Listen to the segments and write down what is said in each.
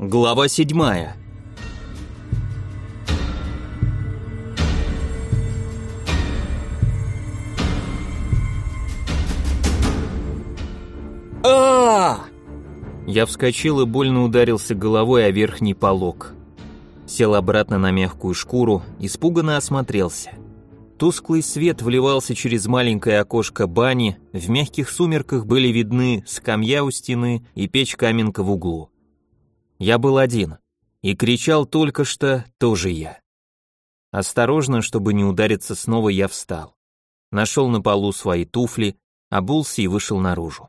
Глава седьмая. а Я вскочил и больно ударился головой о верхний полог. Сел обратно на мягкую шкуру, испуганно осмотрелся. Тусклый свет вливался через маленькое окошко бани, в мягких сумерках были видны скамья у стены и печь-каменка в углу. Я был один, и кричал только что тоже я. Осторожно, чтобы не удариться снова, я встал. Нашел на полу свои туфли, обулся и вышел наружу.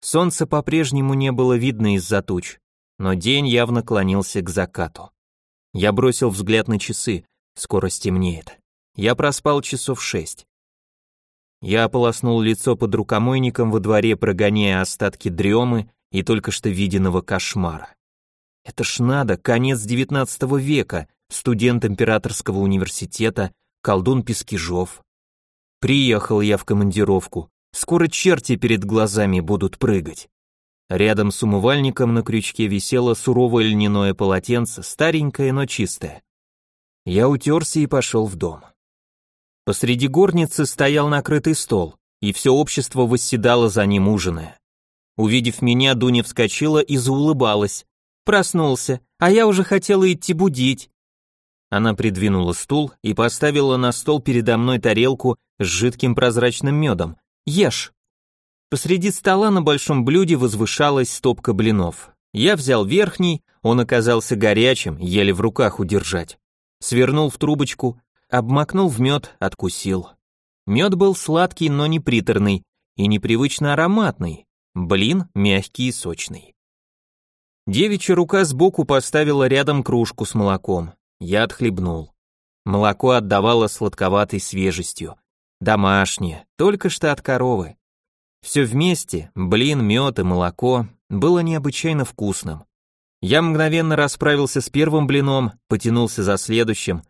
Солнца по-прежнему не было видно из-за туч, но день явно клонился к закату. Я бросил взгляд на часы, скоро стемнеет. Я проспал часов шесть. Я ополоснул лицо под рукомойником во дворе, прогоняя остатки дремы и только что виденного кошмара. Это ж надо, конец девятнадцатого века, студент императорского университета, колдун Пескижов. Приехал я в командировку, скоро черти перед глазами будут прыгать. Рядом с умывальником на крючке висело суровое льняное полотенце, старенькое, но чистое. Я утерся и пошел в дом. Посреди горницы стоял накрытый стол, и все общество восседало за ним ужиная. Увидев меня, Дуня вскочила и заулыбалась. Проснулся, а я уже хотела идти будить. Она придвинула стул и поставила на стол передо мной тарелку с жидким прозрачным медом. Ешь. Посреди стола на большом блюде возвышалась стопка блинов. Я взял верхний, он оказался горячим, еле в руках удержать. Свернул в трубочку, обмакнул в мед, откусил. Мед был сладкий, но не приторный и непривычно ароматный. Блин мягкий и сочный. Девичья рука сбоку поставила рядом кружку с молоком. Я отхлебнул. Молоко отдавало сладковатой свежестью. Домашнее, только что от коровы. Все вместе, блин, мед и молоко, было необычайно вкусным. Я мгновенно расправился с первым блином, потянулся за следующим,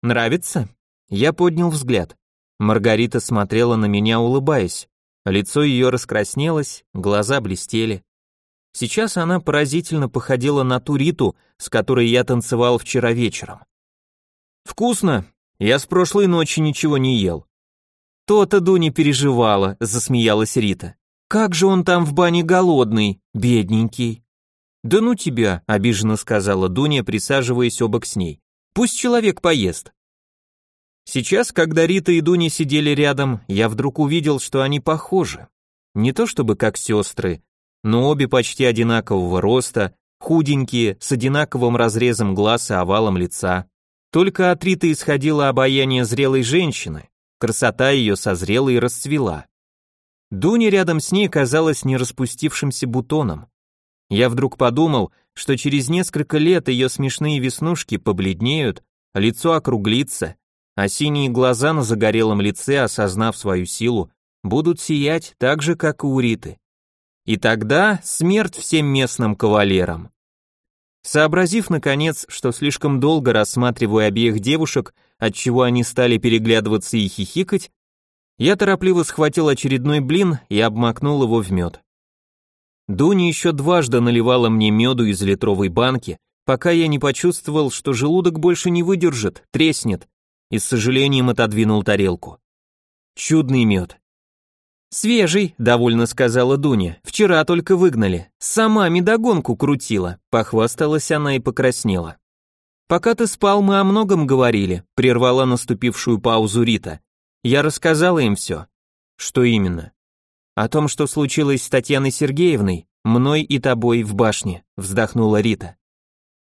Нравится? Я поднял взгляд. Маргарита смотрела на меня, улыбаясь. Лицо ее раскраснелось, глаза блестели. Сейчас она поразительно походила на ту Риту, с которой я танцевал вчера вечером. «Вкусно. Я с прошлой ночи ничего не ел». «То-то Дуня переживала», — засмеялась Рита. «Как же он там в бане голодный, бедненький». «Да ну тебя», — обиженно сказала Дуня, присаживаясь обок с ней. Пусть человек поест. Сейчас, когда Рита и Дуня сидели рядом, я вдруг увидел, что они похожи. Не то чтобы как сестры, но обе почти одинакового роста, худенькие, с одинаковым разрезом глаз и овалом лица. Только от Риты исходило обаяние зрелой женщины, красота ее созрела и расцвела. Дуня рядом с ней казалась не распустившимся бутоном. Я вдруг подумал, что через несколько лет ее смешные веснушки побледнеют, лицо округлится, а синие глаза на загорелом лице, осознав свою силу, будут сиять так же, как и у Риты. И тогда смерть всем местным кавалерам. Сообразив, наконец, что слишком долго рассматриваю обеих девушек, отчего они стали переглядываться и хихикать, я торопливо схватил очередной блин и обмакнул его в мед. Дуня еще дважды наливала мне меду из литровой банки, пока я не почувствовал, что желудок больше не выдержит, треснет, и с сожалением отодвинул тарелку. Чудный мед. «Свежий», — довольно сказала Дуня, — «вчера только выгнали. Сама медогонку крутила», — похвасталась она и покраснела. «Пока ты спал, мы о многом говорили», — прервала наступившую паузу Рита. «Я рассказала им все». «Что именно?» О том, что случилось с Татьяной Сергеевной, мной и тобой в башне, вздохнула Рита.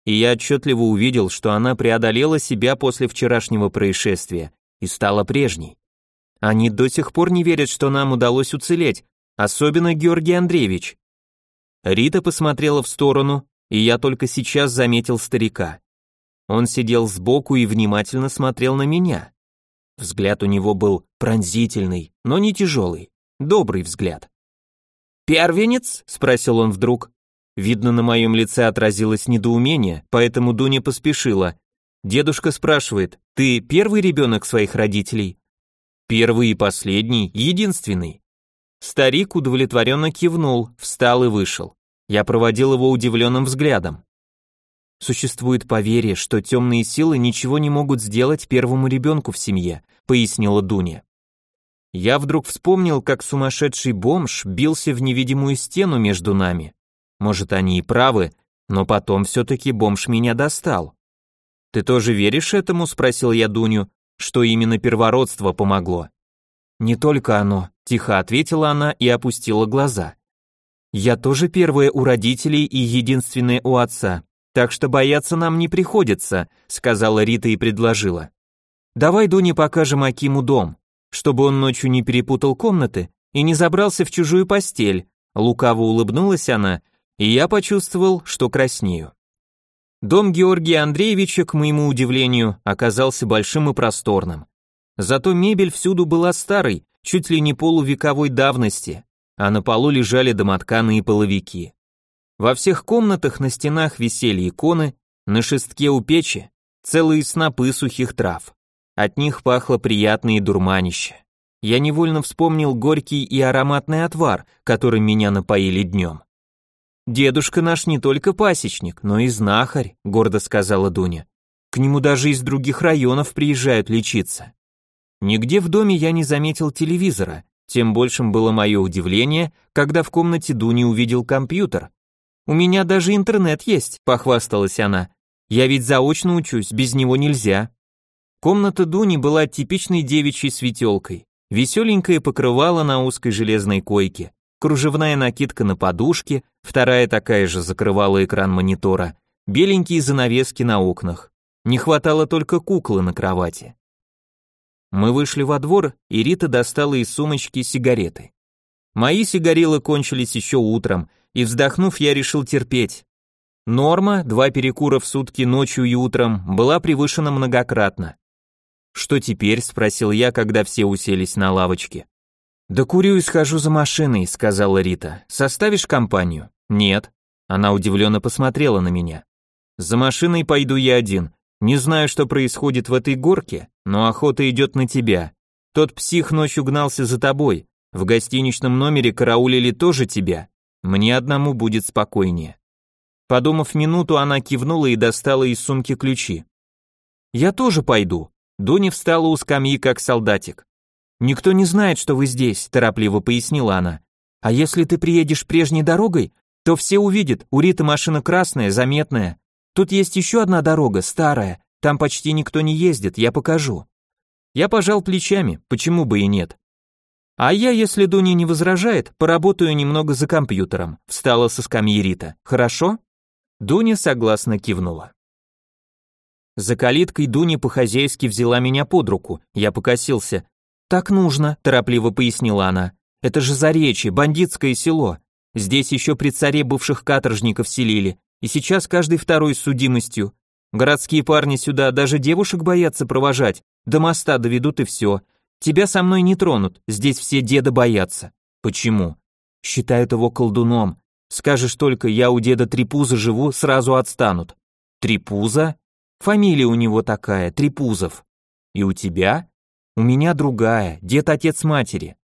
И я отчетливо увидел, что она преодолела себя после вчерашнего происшествия и стала прежней. Они до сих пор не верят, что нам удалось уцелеть, особенно Георгий Андреевич. Рита посмотрела в сторону, и я только сейчас заметил старика. Он сидел сбоку и внимательно смотрел на меня. Взгляд у него был пронзительный, но не тяжелый. Добрый взгляд. «Первенец?» — спросил он вдруг. Видно, на моем лице отразилось недоумение, поэтому Дуня поспешила. Дедушка спрашивает, «Ты первый ребенок своих родителей?» «Первый и последний, единственный». Старик удовлетворенно кивнул, встал и вышел. Я проводил его удивленным взглядом. Существует поверье, что темные силы ничего не могут сделать первому ребенку в семье, пояснила Дуня. Я вдруг вспомнил, как сумасшедший бомж бился в невидимую стену между нами. Может, они и правы, но потом все-таки бомж меня достал. «Ты тоже веришь этому?» – спросил я Дуню, что именно первородство помогло. «Не только оно», – тихо ответила она и опустила глаза. «Я тоже первая у родителей и единственная у отца, так что бояться нам не приходится», – сказала Рита и предложила. «Давай Дуне покажем Акиму дом, чтобы он ночью не перепутал комнаты и не забрался в чужую постель», лукаво улыбнулась она, и я почувствовал, что краснею. Дом Георгия Андреевича, к моему удивлению, оказался большим и просторным. Зато мебель всюду была старой, чуть ли не полувековой давности, а на полу лежали домотканые половики. Во всех комнатах на стенах висели иконы, на шестке у печи целые снопы сухих трав. От них пахло приятное дурманище. Я невольно вспомнил горький и ароматный отвар, которым меня напоили днем. «Дедушка наш не только пасечник, но и знахарь», — гордо сказала Дуня. «К нему даже из других районов приезжают лечиться». Нигде в доме я не заметил телевизора, тем большим было мое удивление, когда в комнате Дуни увидел компьютер. «У меня даже интернет есть», — похвасталась она. «Я ведь заочно учусь, без него нельзя». Комната Дуни была типичной девичьей светелкой. Веселенькое покрывало на узкой железной койке, кружевная накидка на подушке, вторая такая же закрывала экран монитора, беленькие занавески на окнах. Не хватало только куклы на кровати. Мы вышли во двор, и Рита достала из сумочки сигареты. Мои сигарилы кончились еще утром, и вздохнув, я решил терпеть. Норма, два перекура в сутки ночью и утром, была превышена многократно. «Что теперь?» – спросил я, когда все уселись на лавочке. «Да курю и схожу за машиной», — сказала Рита. «Составишь компанию?» «Нет». Она удивленно посмотрела на меня. «За машиной пойду я один. Не знаю, что происходит в этой горке, но охота идет на тебя. Тот псих ночью гнался за тобой. В гостиничном номере караулили тоже тебя. Мне одному будет спокойнее». Подумав минуту, она кивнула и достала из сумки ключи. «Я тоже пойду». Дуня встала у скамьи, как солдатик. «Никто не знает, что вы здесь», – торопливо пояснила она. «А если ты приедешь прежней дорогой, то все увидят, у Риты машина красная, заметная. Тут есть еще одна дорога, старая, там почти никто не ездит, я покажу». Я пожал плечами, почему бы и нет. А я, если Дуня не возражает, поработаю немного за компьютером, встала со скамьи Рита. Хорошо? Дуня согласно кивнула. За калиткой Дуня по-хозяйски взяла меня под руку. Я покосился. «Так нужно», – торопливо пояснила она. «Это же Заречье, бандитское село. Здесь еще при царе бывших каторжников селили, и сейчас каждый второй с судимостью. Городские парни сюда даже девушек боятся провожать, до моста доведут и все. Тебя со мной не тронут, здесь все деда боятся. Почему? Считают его колдуном. Скажешь только, я у деда Трипуза живу, сразу отстанут. Трипуза? Фамилия у него такая, Трипузов. И у тебя? У меня другая, дед отец матери.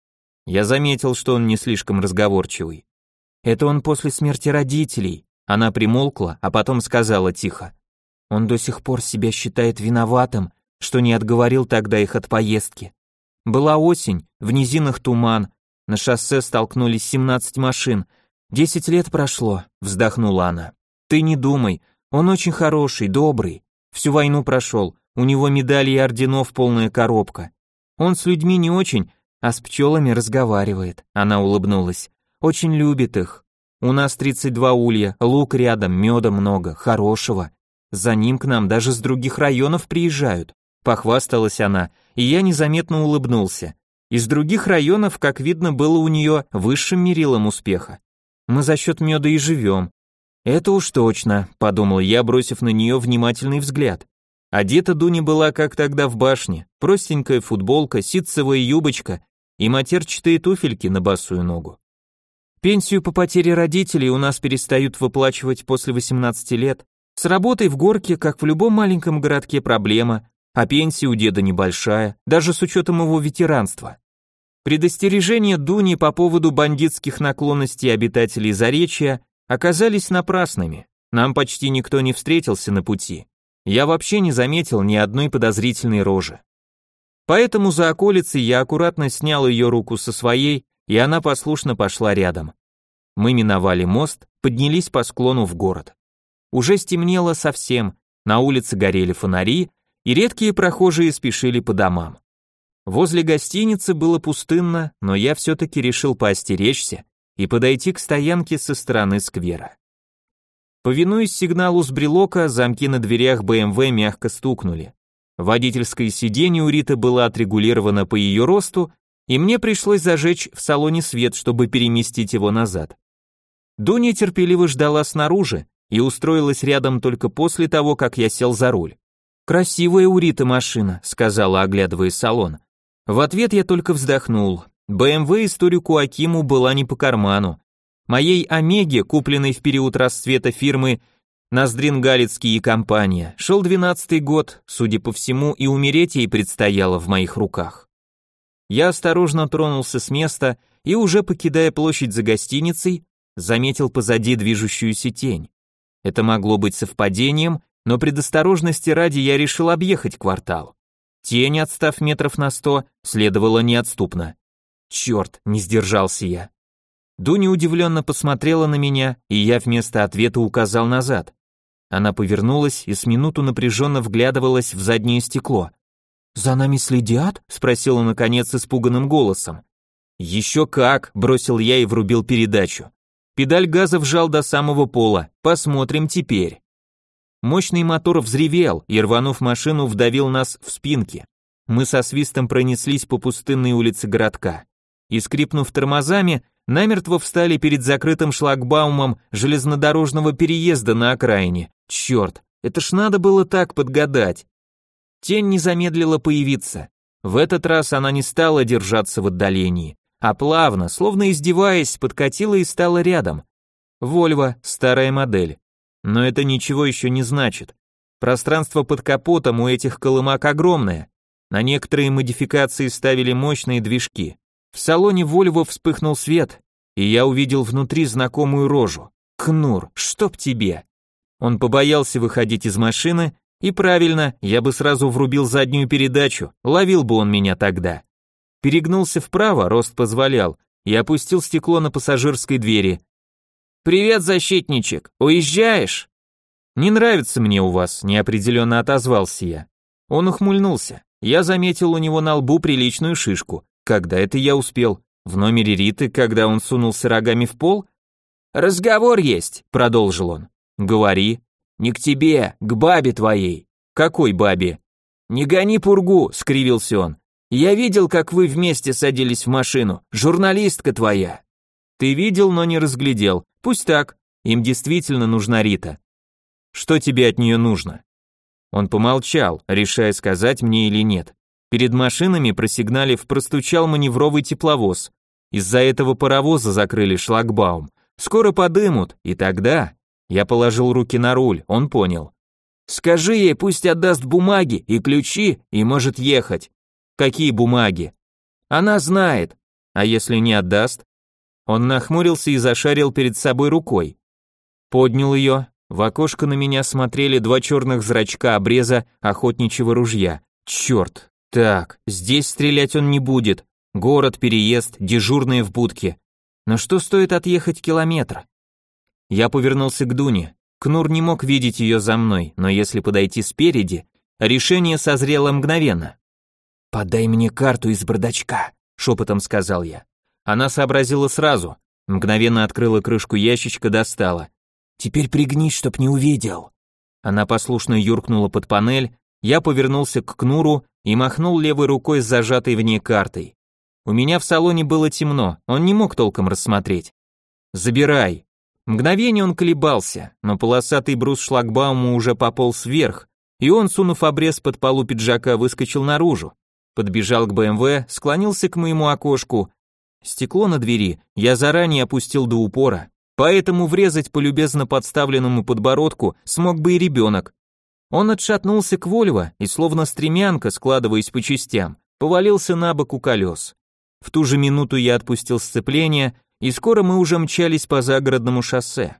Я заметил, что он не слишком разговорчивый. Это он после смерти родителей. Она примолкла, а потом сказала тихо. Он до сих пор себя считает виноватым, что не отговорил тогда их от поездки. Была осень, в низинах туман, на шоссе столкнулись 17 машин. Десять лет прошло, вздохнула она. Ты не думай, он очень хороший, добрый. Всю войну прошел, у него медали и орденов полная коробка. Он с людьми не очень, а с пчелами разговаривает. Она улыбнулась. Очень любит их. У нас 32 улья, лук рядом, меда много, хорошего. За ним к нам даже с других районов приезжают. Похвасталась она, и я незаметно улыбнулся. Из других районов, как видно, было у нее высшим мерилом успеха. Мы за счет меда и живем. Это уж точно, подумал я, бросив на нее внимательный взгляд. Одета Дуня была как тогда в башне, простенькая футболка, ситцевая юбочка и матерчатые туфельки на босую ногу. Пенсию по потере родителей у нас перестают выплачивать после 18 лет. С работой в горке, как в любом маленьком городке, проблема, а пенсия у деда небольшая, даже с учетом его ветеранства. Предостережение Дуни по поводу бандитских наклонностей обитателей Заречья оказались напрасными. Нам почти никто не встретился на пути. Я вообще не заметил ни одной подозрительной рожи. Поэтому за околицей я аккуратно снял ее руку со своей, и она послушно пошла рядом. Мы миновали мост, поднялись по склону в город. Уже стемнело совсем, на улице горели фонари, и редкие прохожие спешили по домам. Возле гостиницы было пустынно, но я все-таки решил поостеречься и подойти к стоянке со стороны сквера. Повинуясь сигналу с брелока, замки на дверях БМВ мягко стукнули. Водительское сиденье у Риты было отрегулировано по ее росту, и мне пришлось зажечь в салоне свет, чтобы переместить его назад. Дуня терпеливо ждала снаружи и устроилась рядом только после того, как я сел за руль. «Красивая у Риты машина», — сказала, оглядывая салон. В ответ я только вздохнул. БМВ историку Акиму была не по карману. Моей Омеге, купленной в период расцвета фирмы Ноздрин-Галицкий и компания, шел двенадцатый год, судя по всему, и умереть ей предстояло в моих руках. Я осторожно тронулся с места и, уже покидая площадь за гостиницей, заметил позади движущуюся тень. Это могло быть совпадением, но предосторожности ради я решил объехать квартал. Тень, отстав метров на сто, следовала неотступно. Черт, не сдержался я. Дуня удивленно посмотрела на меня, и я вместо ответа указал назад. Она повернулась и с минуту напряженно вглядывалась в заднее стекло. «За нами следят?» — спросила наконец испуганным голосом. «Еще как!» — бросил я и врубил передачу. Педаль газа вжал до самого пола. Посмотрим теперь. Мощный мотор взревел и, рванув машину, вдавил нас в спинки. Мы со свистом пронеслись по пустынной улице городка. И, скрипнув тормозами, намертво встали перед закрытым шлагбаумом железнодорожного переезда на окраине. Черт, это ж надо было так подгадать. Тень не замедлила появиться. В этот раз она не стала держаться в отдалении а плавно, словно издеваясь, подкатила и стала рядом. Вольво, старая модель. Но это ничего еще не значит. Пространство под капотом у этих колымак огромное. На некоторые модификации ставили мощные движки. В салоне Volvo вспыхнул свет, и я увидел внутри знакомую рожу. Кнур, чтоб тебе. Он побоялся выходить из машины, и правильно, я бы сразу врубил заднюю передачу, ловил бы он меня тогда перегнулся вправо, рост позволял, и опустил стекло на пассажирской двери. «Привет, защитничек, уезжаешь?» «Не нравится мне у вас», — неопределенно отозвался я. Он ухмыльнулся. Я заметил у него на лбу приличную шишку. Когда это я успел? В номере Риты, когда он сунулся рогами в пол? «Разговор есть», — продолжил он. «Говори». «Не к тебе, к бабе твоей». «Какой бабе?» «Не гони пургу», — скривился он. Я видел, как вы вместе садились в машину. Журналистка твоя. Ты видел, но не разглядел. Пусть так. Им действительно нужна Рита. Что тебе от нее нужно? Он помолчал, решая сказать мне или нет. Перед машинами, просигналив, простучал маневровый тепловоз. Из-за этого паровоза закрыли шлагбаум. Скоро подымут, и тогда... Я положил руки на руль, он понял. Скажи ей, пусть отдаст бумаги и ключи, и может ехать. Какие бумаги? Она знает. А если не отдаст? Он нахмурился и зашарил перед собой рукой. Поднял ее. В окошко на меня смотрели два черных зрачка обреза охотничьего ружья. Черт. Так, здесь стрелять он не будет. Город, переезд, дежурные в будке. Но что стоит отъехать километр? Я повернулся к Дуне. Кнур не мог видеть ее за мной, но если подойти спереди, решение созрело мгновенно. «Подай мне карту из бардачка», — шепотом сказал я. Она сообразила сразу, мгновенно открыла крышку ящичка, достала. «Теперь пригнись, чтоб не увидел». Она послушно юркнула под панель, я повернулся к Кнуру и махнул левой рукой с зажатой в ней картой. У меня в салоне было темно, он не мог толком рассмотреть. «Забирай». Мгновение он колебался, но полосатый брус шлагбаума уже пополз вверх, и он, сунув обрез под полу пиджака, выскочил наружу подбежал к БМВ, склонился к моему окошку. Стекло на двери я заранее опустил до упора, поэтому врезать по любезно подставленному подбородку смог бы и ребенок. Он отшатнулся к Вольво и, словно стремянка, складываясь по частям, повалился на бок у колес. В ту же минуту я отпустил сцепление, и скоро мы уже мчались по загородному шоссе.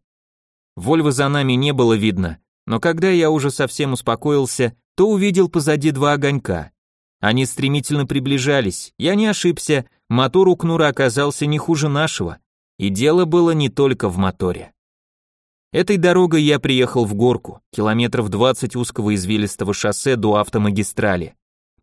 Вольво за нами не было видно, но когда я уже совсем успокоился, то увидел позади два огонька. Они стремительно приближались, я не ошибся, мотор у Кнура оказался не хуже нашего, и дело было не только в моторе. Этой дорогой я приехал в горку, километров 20 узкого извилистого шоссе до автомагистрали.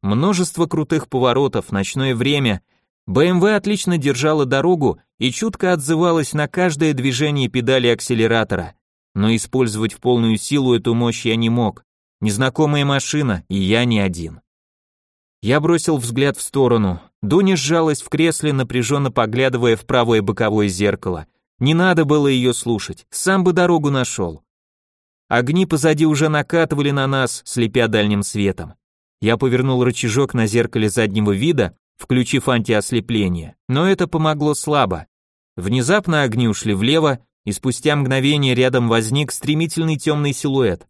Множество крутых поворотов, ночное время. БМВ отлично держала дорогу и чутко отзывалась на каждое движение педали акселератора. Но использовать в полную силу эту мощь я не мог. Незнакомая машина, и я не один. Я бросил взгляд в сторону. Дуня сжалась в кресле, напряженно поглядывая в правое боковое зеркало. Не надо было ее слушать, сам бы дорогу нашел. Огни позади уже накатывали на нас, слепя дальним светом. Я повернул рычажок на зеркале заднего вида, включив антиослепление, но это помогло слабо. Внезапно огни ушли влево, и спустя мгновение рядом возник стремительный темный силуэт.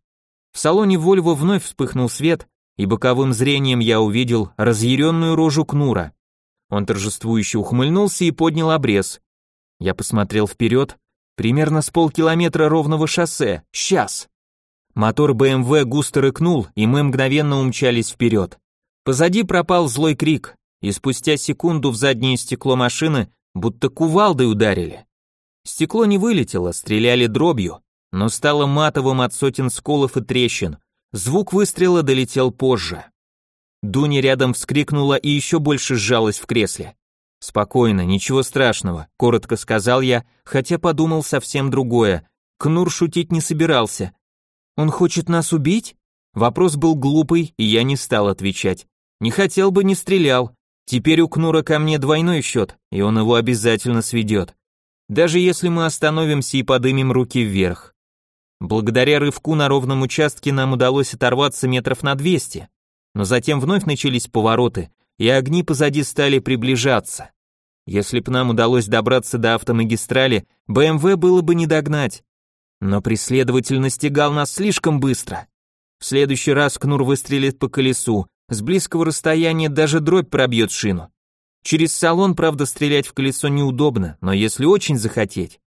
В салоне Volvo вновь вспыхнул свет, и боковым зрением я увидел разъяренную рожу Кнура. Он торжествующе ухмыльнулся и поднял обрез. Я посмотрел вперед, примерно с полкилометра ровного шоссе, сейчас. Мотор БМВ густо рыкнул, и мы мгновенно умчались вперед. Позади пропал злой крик, и спустя секунду в заднее стекло машины будто кувалдой ударили. Стекло не вылетело, стреляли дробью, но стало матовым от сотен сколов и трещин, Звук выстрела долетел позже. Дуня рядом вскрикнула и еще больше сжалась в кресле. «Спокойно, ничего страшного», — коротко сказал я, хотя подумал совсем другое. Кнур шутить не собирался. «Он хочет нас убить?» Вопрос был глупый, и я не стал отвечать. Не хотел бы, не стрелял. Теперь у Кнура ко мне двойной счет, и он его обязательно сведет. Даже если мы остановимся и подымем руки вверх. Благодаря рывку на ровном участке нам удалось оторваться метров на 200, но затем вновь начались повороты, и огни позади стали приближаться. Если б нам удалось добраться до автомагистрали, БМВ было бы не догнать. Но преследователь настигал нас слишком быстро. В следующий раз Кнур выстрелит по колесу, с близкого расстояния даже дробь пробьет шину. Через салон, правда, стрелять в колесо неудобно, но если очень захотеть,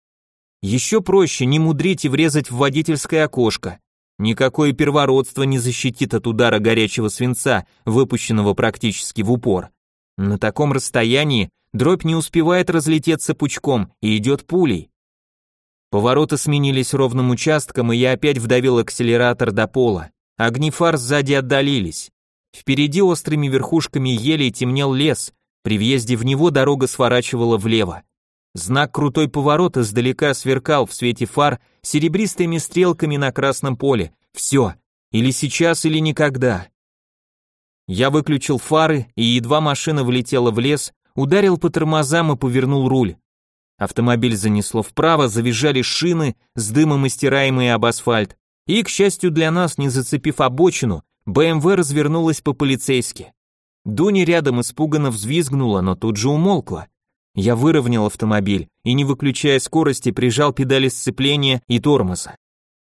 еще проще не мудрить и врезать в водительское окошко. Никакое первородство не защитит от удара горячего свинца, выпущенного практически в упор. На таком расстоянии дробь не успевает разлететься пучком и идет пулей. Повороты сменились ровным участком, и я опять вдавил акселератор до пола. Огни фар сзади отдалились. Впереди острыми верхушками елей темнел лес, при въезде в него дорога сворачивала влево. Знак крутой поворот издалека сверкал в свете фар серебристыми стрелками на красном поле. Все, или сейчас, или никогда. Я выключил фары, и едва машина влетела в лес, ударил по тормозам и повернул руль. Автомобиль занесло вправо, завизжали шины с дымом истираемые об асфальт, и, к счастью для нас, не зацепив обочину, БМВ развернулась по-полицейски. Дуня рядом испуганно взвизгнула, но тут же умолкла. Я выровнял автомобиль и, не выключая скорости, прижал педали сцепления и тормоза.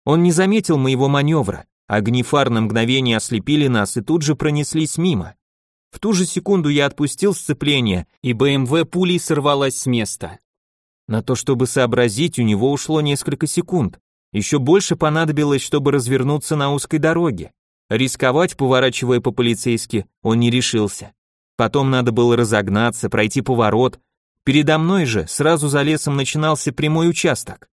Он не заметил моего маневра, огни фар на мгновение ослепили нас и тут же пронеслись мимо. В ту же секунду я отпустил сцепление, и БМВ пулей сорвалась с места. На то, чтобы сообразить, у него ушло несколько секунд. Еще больше понадобилось, чтобы развернуться на узкой дороге. Рисковать, поворачивая по-полицейски, он не решился. Потом надо было разогнаться, пройти поворот, Передо мной же сразу за лесом начинался прямой участок.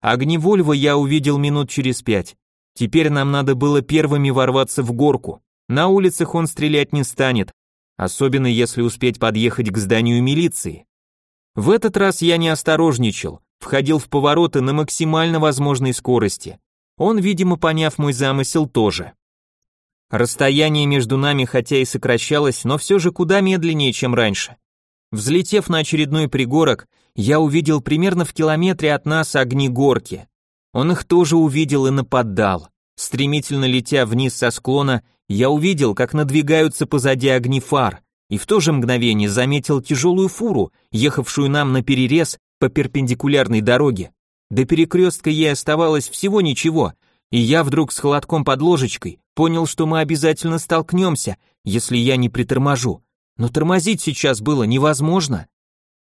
Огни Вольво я увидел минут через пять. Теперь нам надо было первыми ворваться в горку. На улицах он стрелять не станет, особенно если успеть подъехать к зданию милиции. В этот раз я не осторожничал, входил в повороты на максимально возможной скорости. Он, видимо, поняв мой замысел, тоже. Расстояние между нами хотя и сокращалось, но все же куда медленнее, чем раньше. Взлетев на очередной пригорок, я увидел примерно в километре от нас огни горки. Он их тоже увидел и нападал. Стремительно летя вниз со склона, я увидел, как надвигаются позади огни фар, и в то же мгновение заметил тяжелую фуру, ехавшую нам на перерез по перпендикулярной дороге. До перекрестка ей оставалось всего ничего, и я вдруг с холодком под ложечкой понял, что мы обязательно столкнемся, если я не приторможу но тормозить сейчас было невозможно.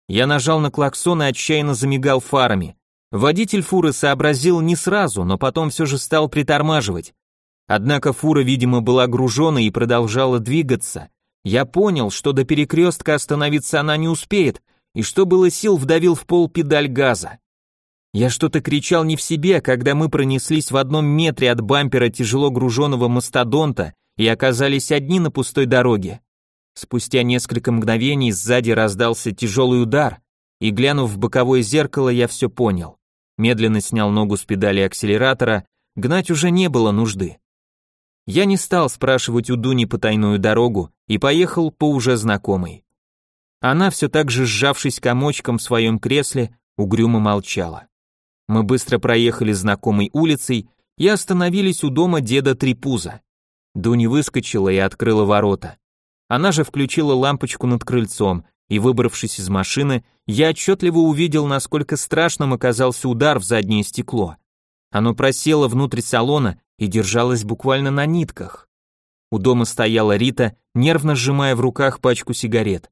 Я нажал на клаксон и отчаянно замигал фарами. Водитель фуры сообразил не сразу, но потом все же стал притормаживать. Однако фура, видимо, была гружена и продолжала двигаться. Я понял, что до перекрестка остановиться она не успеет, и что было сил вдавил в пол педаль газа. Я что-то кричал не в себе, когда мы пронеслись в одном метре от бампера тяжело груженного мастодонта и оказались одни на пустой дороге. Спустя несколько мгновений сзади раздался тяжелый удар, и глянув в боковое зеркало, я все понял. Медленно снял ногу с педали акселератора, гнать уже не было нужды. Я не стал спрашивать у Дуни потайную дорогу и поехал по уже знакомой. Она все так же сжавшись комочком в своем кресле, угрюмо молчала. Мы быстро проехали знакомой улицей и остановились у дома деда Трипуза. Дуни выскочила и открыла ворота. Она же включила лампочку над крыльцом, и, выбравшись из машины, я отчетливо увидел, насколько страшным оказался удар в заднее стекло. Оно просело внутрь салона и держалось буквально на нитках. У дома стояла Рита, нервно сжимая в руках пачку сигарет.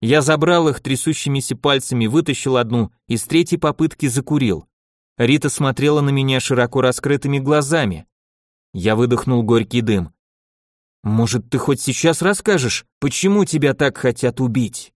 Я забрал их трясущимися пальцами, вытащил одну и с третьей попытки закурил. Рита смотрела на меня широко раскрытыми глазами. Я выдохнул горький дым. Может, ты хоть сейчас расскажешь, почему тебя так хотят убить?